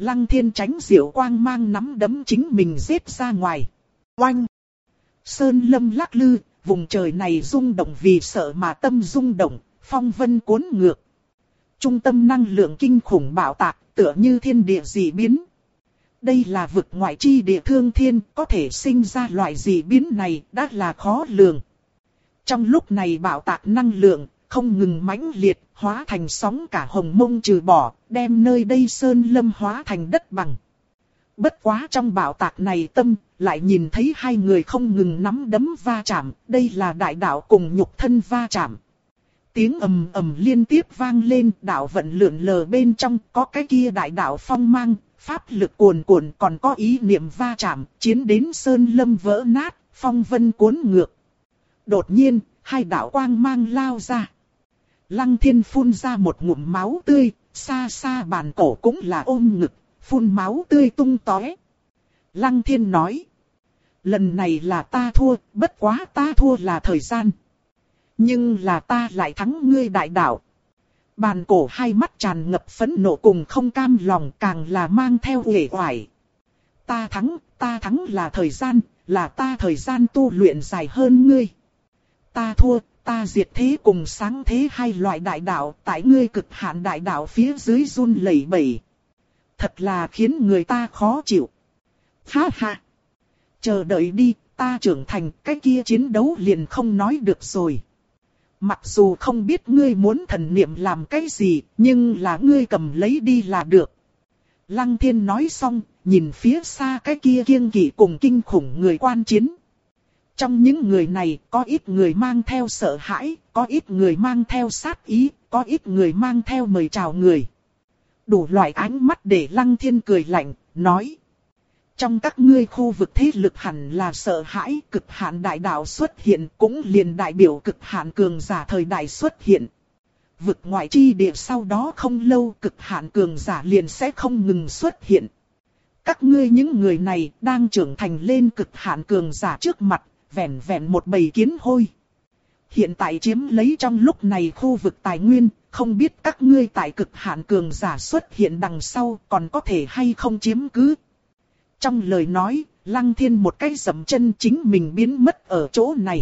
Lăng thiên tránh diệu quang mang nắm đấm chính mình giết ra ngoài. Oanh! Sơn lâm lắc lư, vùng trời này rung động vì sợ mà tâm rung động, phong vân cuốn ngược. Trung tâm năng lượng kinh khủng bạo tạc, tựa như thiên địa dị biến. Đây là vực ngoại chi địa thương thiên, có thể sinh ra loại dị biến này, đã là khó lường. Trong lúc này bạo tạc năng lượng, không ngừng mãnh liệt, hóa thành sóng cả hồng mông trừ bỏ, đem nơi đây sơn lâm hóa thành đất bằng. Bất quá trong bạo tạc này tâm, lại nhìn thấy hai người không ngừng nắm đấm va chạm, đây là đại đạo cùng nhục thân va chạm. Tiếng ầm ầm liên tiếp vang lên, đạo vận lượn lờ bên trong, có cái kia đại đạo phong mang, pháp lực cuồn cuộn còn có ý niệm va chạm, chiến đến sơn lâm vỡ nát, phong vân cuốn ngược. Đột nhiên, hai đạo quang mang lao ra. Lăng thiên phun ra một ngụm máu tươi, xa xa bàn cổ cũng là ôm ngực, phun máu tươi tung tóe. Lăng thiên nói. Lần này là ta thua, bất quá ta thua là thời gian. Nhưng là ta lại thắng ngươi đại đạo. Bàn cổ hai mắt tràn ngập phẫn nộ cùng không cam lòng càng là mang theo uể oải. Ta thắng, ta thắng là thời gian, là ta thời gian tu luyện dài hơn ngươi. Ta thua, ta diệt thế cùng sáng thế hai loại đại đạo tại ngươi cực hạn đại đạo phía dưới run lẩy bẩy. Thật là khiến người ta khó chịu. Ha ha! Chờ đợi đi, ta trưởng thành cái kia chiến đấu liền không nói được rồi. Mặc dù không biết ngươi muốn thần niệm làm cái gì, nhưng là ngươi cầm lấy đi là được. Lăng thiên nói xong, nhìn phía xa cái kia kiêng kỵ cùng kinh khủng người quan chiến. Trong những người này, có ít người mang theo sợ hãi, có ít người mang theo sát ý, có ít người mang theo mời chào người. Đủ loại ánh mắt để lăng thiên cười lạnh, nói. Trong các ngươi khu vực thế lực hẳn là sợ hãi cực hạn đại đạo xuất hiện cũng liền đại biểu cực hạn cường giả thời đại xuất hiện. Vực ngoại chi địa sau đó không lâu cực hạn cường giả liền sẽ không ngừng xuất hiện. Các ngươi những người này đang trưởng thành lên cực hạn cường giả trước mặt, vẹn vẹn một bầy kiến hôi. Hiện tại chiếm lấy trong lúc này khu vực tài nguyên, không biết các ngươi tại cực hạn cường giả xuất hiện đằng sau còn có thể hay không chiếm cứ. Trong lời nói, Lăng Thiên một cái dầm chân chính mình biến mất ở chỗ này.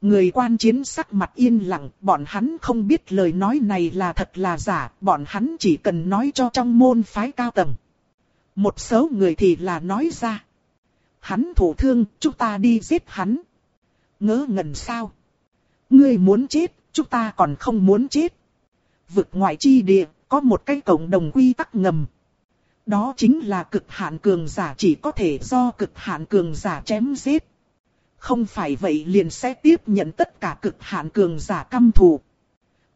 Người quan chiến sắc mặt yên lặng, bọn hắn không biết lời nói này là thật là giả, bọn hắn chỉ cần nói cho trong môn phái cao tầng. Một số người thì là nói ra. Hắn thủ thương, chúng ta đi giết hắn. Ngớ ngẩn sao? Ngươi muốn chết, chúng ta còn không muốn chết. Vực ngoại chi địa, có một cái cộng đồng quy tắc ngầm. Đó chính là cực hạn cường giả chỉ có thể do cực hạn cường giả chém giết. Không phải vậy liền sẽ tiếp nhận tất cả cực hạn cường giả căm thù.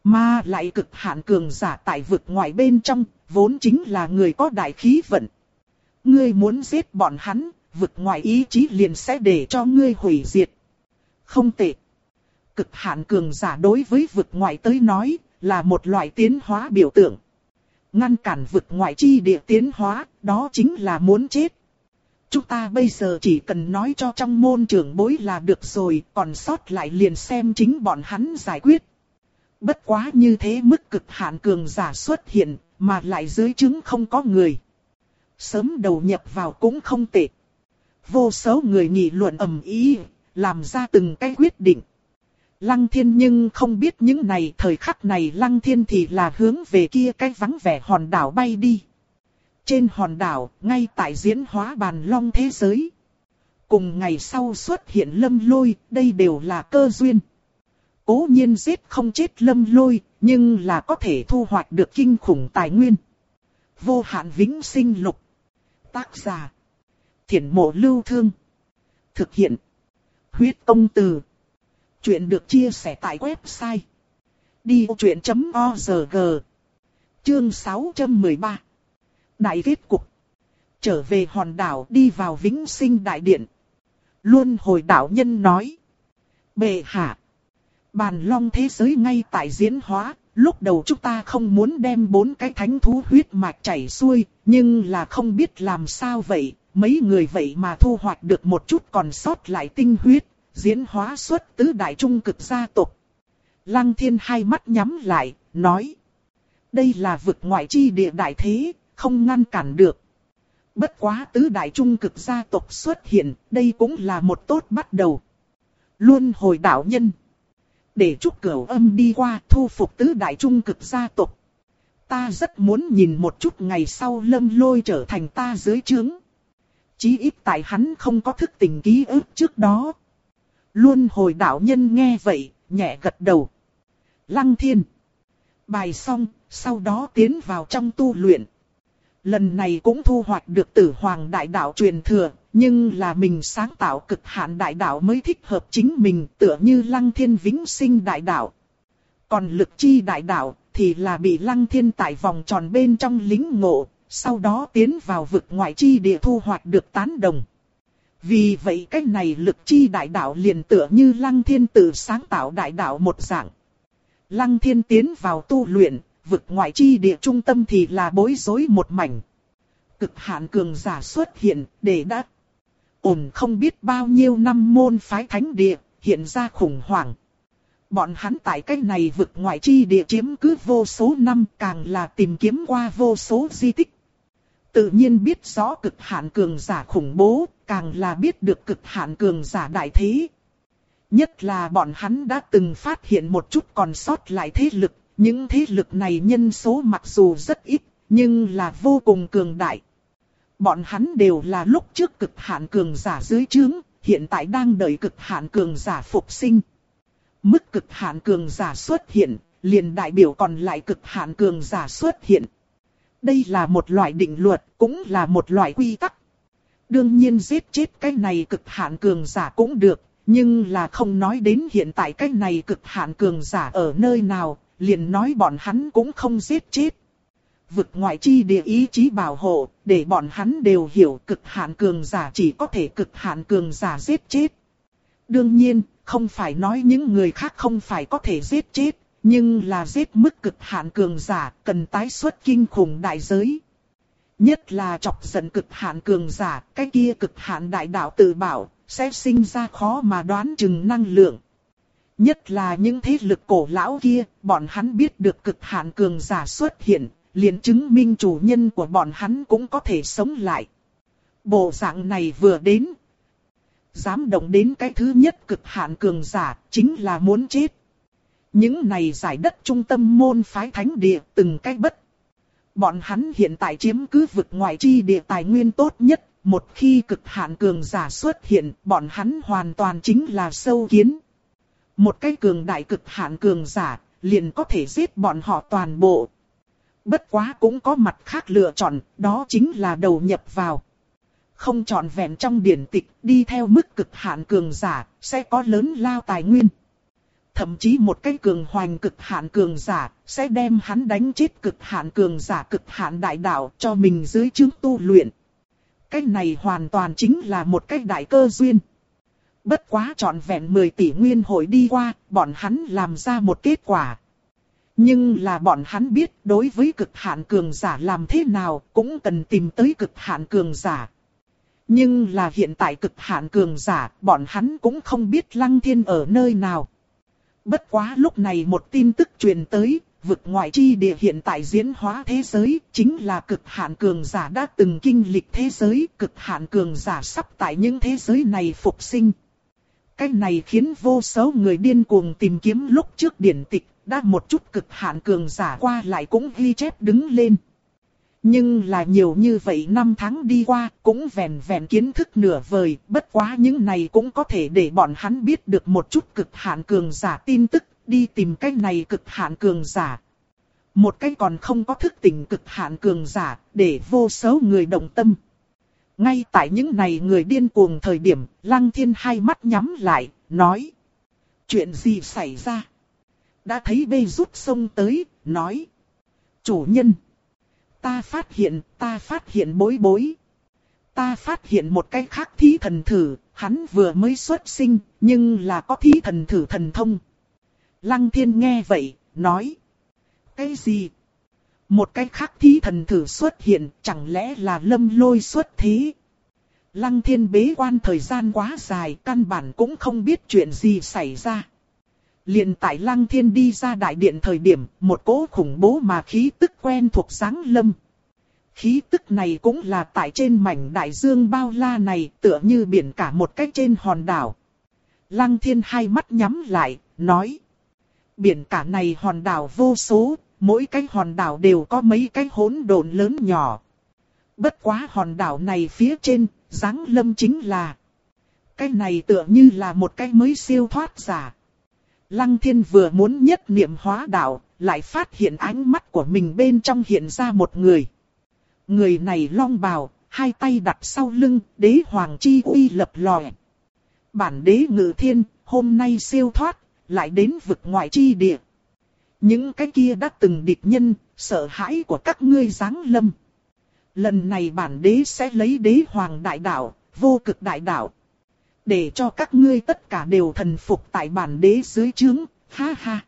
Mà lại cực hạn cường giả tại vực ngoài bên trong, vốn chính là người có đại khí vận. Ngươi muốn giết bọn hắn, vượt ngoài ý chí liền sẽ để cho ngươi hủy diệt. Không tệ. Cực hạn cường giả đối với vượt ngoại tới nói, là một loại tiến hóa biểu tượng. Ngăn cản vượt ngoại chi địa tiến hóa, đó chính là muốn chết. Chúng ta bây giờ chỉ cần nói cho trong môn trưởng bối là được rồi, còn sót lại liền xem chính bọn hắn giải quyết. Bất quá như thế mức cực hạn cường giả xuất hiện, mà lại dưới chứng không có người. Sớm đầu nhập vào cũng không tệ. Vô số người nghị luận ầm ý, làm ra từng cái quyết định. Lăng thiên nhưng không biết những này thời khắc này lăng thiên thì là hướng về kia cái vắng vẻ hòn đảo bay đi. Trên hòn đảo, ngay tại diễn hóa bàn long thế giới. Cùng ngày sau xuất hiện lâm lôi, đây đều là cơ duyên. Cố nhiên giết không chết lâm lôi, nhưng là có thể thu hoạch được kinh khủng tài nguyên. Vô hạn vĩnh sinh lục. Tác giả. Thiển mộ lưu thương. Thực hiện. Huyết công từ. Chuyện được chia sẻ tại website đi truyện.org Chương 613 Đại kết cục Trở về hòn đảo đi vào vĩnh sinh đại điện. Luôn hồi đạo nhân nói. Bệ hạ. Bàn long thế giới ngay tại diễn hóa, Lúc đầu chúng ta không muốn đem bốn cái thánh thú huyết mạch chảy xuôi, nhưng là không biết làm sao vậy, mấy người vậy mà thu hoạch được một chút còn sót lại tinh huyết, diễn hóa xuất tứ đại trung cực gia tộc. Lăng thiên hai mắt nhắm lại, nói. Đây là vực ngoại chi địa đại thế, không ngăn cản được. Bất quá tứ đại trung cực gia tộc xuất hiện, đây cũng là một tốt bắt đầu. Luôn hồi đạo nhân. Để chúc cửu âm đi qua thu phục tứ đại trung cực gia tộc. Ta rất muốn nhìn một chút ngày sau lâm lôi trở thành ta dưới trướng. Chí ít tại hắn không có thức tình ký ức trước đó. Luôn hồi đạo nhân nghe vậy, nhẹ gật đầu. Lăng thiên. Bài xong, sau đó tiến vào trong tu luyện. Lần này cũng thu hoạch được tử hoàng đại đạo truyền thừa, nhưng là mình sáng tạo cực hạn đại đạo mới thích hợp chính mình tựa như lăng thiên vĩnh sinh đại đạo. Còn lực chi đại đạo thì là bị lăng thiên tại vòng tròn bên trong lính ngộ, sau đó tiến vào vực ngoại chi địa thu hoạch được tán đồng. Vì vậy cách này lực chi đại đạo liền tựa như lăng thiên tự sáng tạo đại đạo một dạng. Lăng thiên tiến vào tu luyện, vực ngoại chi địa trung tâm thì là bối rối một mảnh. Cực hạn cường giả xuất hiện, để đã Ổn không biết bao nhiêu năm môn phái thánh địa, hiện ra khủng hoảng. Bọn hắn tại cách này vực ngoại chi địa chiếm cứ vô số năm càng là tìm kiếm qua vô số di tích. Tự nhiên biết rõ cực hạn cường giả khủng bố, càng là biết được cực hạn cường giả đại thế. Nhất là bọn hắn đã từng phát hiện một chút còn sót lại thế lực, những thế lực này nhân số mặc dù rất ít, nhưng là vô cùng cường đại. Bọn hắn đều là lúc trước cực hạn cường giả dưới trướng, hiện tại đang đợi cực hạn cường giả phục sinh. Mức cực hạn cường giả xuất hiện, liền đại biểu còn lại cực hạn cường giả xuất hiện. Đây là một loại định luật, cũng là một loại quy tắc. Đương nhiên giết chết cái này cực hạn cường giả cũng được, nhưng là không nói đến hiện tại cái này cực hạn cường giả ở nơi nào, liền nói bọn hắn cũng không giết chết. Vực ngoại chi địa ý chí bảo hộ, để bọn hắn đều hiểu cực hạn cường giả chỉ có thể cực hạn cường giả giết chết. Đương nhiên, không phải nói những người khác không phải có thể giết chết, nhưng là giết mức cực hạn cường giả cần tái xuất kinh khủng đại giới. Nhất là chọc giận cực hạn cường giả, cái kia cực hạn đại đạo tự bảo, sẽ sinh ra khó mà đoán chừng năng lượng. Nhất là những thế lực cổ lão kia, bọn hắn biết được cực hạn cường giả xuất hiện, liền chứng minh chủ nhân của bọn hắn cũng có thể sống lại. Bộ dạng này vừa đến. Dám động đến cái thứ nhất cực hạn cường giả, chính là muốn chết. Những này giải đất trung tâm môn phái thánh địa từng cái bất. Bọn hắn hiện tại chiếm cứ vực ngoại chi địa tài nguyên tốt nhất, một khi cực hạn cường giả xuất hiện, bọn hắn hoàn toàn chính là sâu kiến. Một cái cường đại cực hạn cường giả, liền có thể giết bọn họ toàn bộ. Bất quá cũng có mặt khác lựa chọn, đó chính là đầu nhập vào. Không chọn vẹn trong điển tịch, đi theo mức cực hạn cường giả, sẽ có lớn lao tài nguyên. Thậm chí một cái cường hoành cực hạn cường giả, sẽ đem hắn đánh chết cực hạn cường giả cực hạn đại đạo cho mình dưới chứng tu luyện. Cái này hoàn toàn chính là một cái đại cơ duyên. Bất quá trọn vẹn 10 tỷ nguyên hội đi qua, bọn hắn làm ra một kết quả. Nhưng là bọn hắn biết đối với cực hạn cường giả làm thế nào cũng cần tìm tới cực hạn cường giả. Nhưng là hiện tại cực hạn cường giả, bọn hắn cũng không biết lăng thiên ở nơi nào. Bất quá lúc này một tin tức truyền tới, vực ngoại chi địa hiện tại diễn hóa thế giới, chính là cực hạn cường giả đã từng kinh lịch thế giới, cực hạn cường giả sắp tại những thế giới này phục sinh. Cái này khiến vô số người điên cuồng tìm kiếm lúc trước điển tịch, đã một chút cực hạn cường giả qua lại cũng ghi chép đứng lên. Nhưng là nhiều như vậy năm tháng đi qua, cũng vẹn vẹn kiến thức nửa vời, bất quá những này cũng có thể để bọn hắn biết được một chút cực hạn cường giả tin tức, đi tìm cách này cực hạn cường giả. Một cách còn không có thức tỉnh cực hạn cường giả, để vô số người động tâm. Ngay tại những này người điên cuồng thời điểm, Lăng Thiên hai mắt nhắm lại, nói. Chuyện gì xảy ra? Đã thấy bê rút sông tới, nói. Chủ nhân. Ta phát hiện, ta phát hiện bối bối. Ta phát hiện một cái khác thí thần thử, hắn vừa mới xuất sinh, nhưng là có thí thần thử thần thông. Lăng thiên nghe vậy, nói. Cái gì? Một cái khác thí thần thử xuất hiện, chẳng lẽ là lâm lôi xuất thí? Lăng thiên bế quan thời gian quá dài, căn bản cũng không biết chuyện gì xảy ra liền tại lăng thiên đi ra đại điện thời điểm, một cỗ khủng bố mà khí tức quen thuộc sáng lâm. Khí tức này cũng là tại trên mảnh đại dương bao la này, tựa như biển cả một cách trên hòn đảo. Lăng thiên hai mắt nhắm lại, nói. Biển cả này hòn đảo vô số, mỗi cái hòn đảo đều có mấy cái hỗn độn lớn nhỏ. Bất quá hòn đảo này phía trên, dáng lâm chính là. Cái này tựa như là một cái mới siêu thoát giả. Lăng thiên vừa muốn nhất niệm hóa đạo, lại phát hiện ánh mắt của mình bên trong hiện ra một người. Người này long bào, hai tay đặt sau lưng, đế hoàng chi uy lập lòe. Bản đế ngự thiên, hôm nay siêu thoát, lại đến vực ngoại chi địa. Những cái kia đã từng địch nhân, sợ hãi của các ngươi giáng lâm. Lần này bản đế sẽ lấy đế hoàng đại đạo, vô cực đại đạo. Để cho các ngươi tất cả đều thần phục tại bản đế dưới trướng, ha ha.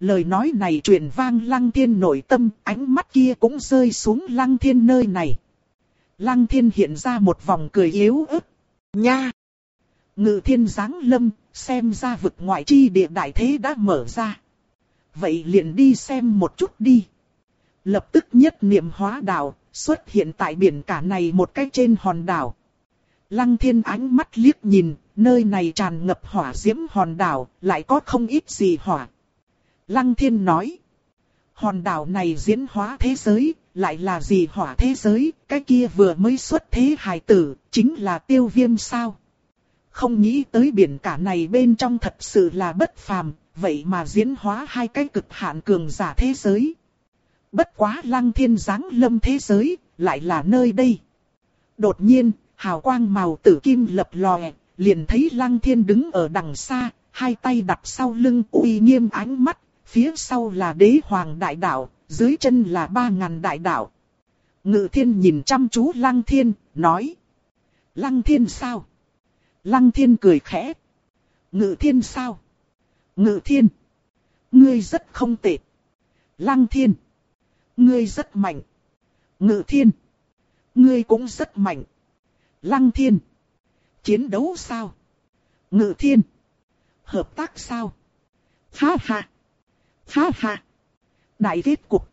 Lời nói này truyền vang lăng thiên nội tâm, ánh mắt kia cũng rơi xuống lăng thiên nơi này. Lăng thiên hiện ra một vòng cười yếu ớt. Nha! Ngự thiên giáng lâm, xem ra vực ngoại chi địa đại thế đã mở ra. Vậy liền đi xem một chút đi. Lập tức nhất niệm hóa đảo xuất hiện tại biển cả này một cách trên hòn đảo. Lăng thiên ánh mắt liếc nhìn, nơi này tràn ngập hỏa diễm hòn đảo, lại có không ít gì hỏa. Lăng thiên nói, hòn đảo này diễn hóa thế giới, lại là gì hỏa thế giới, cái kia vừa mới xuất thế hài tử, chính là tiêu viêm sao. Không nghĩ tới biển cả này bên trong thật sự là bất phàm, vậy mà diễn hóa hai cái cực hạn cường giả thế giới. Bất quá lăng thiên giáng lâm thế giới, lại là nơi đây. Đột nhiên, hào quang màu tử kim lập lòe, liền thấy lăng thiên đứng ở đằng xa, hai tay đặt sau lưng uy nghiêm ánh mắt, phía sau là đế hoàng đại đạo, dưới chân là ba ngàn đại đạo. Ngự thiên nhìn chăm chú lăng thiên, nói. Lăng thiên sao? Lăng thiên cười khẽ. Ngự thiên sao? Ngự thiên. Ngươi rất không tệ. Lăng thiên. Ngươi rất mạnh. Ngự thiên. Ngươi cũng rất mạnh. Lăng thiên. Chiến đấu sao? Ngự thiên. Hợp tác sao? Ha ha. Ha ha. Đại kết cục.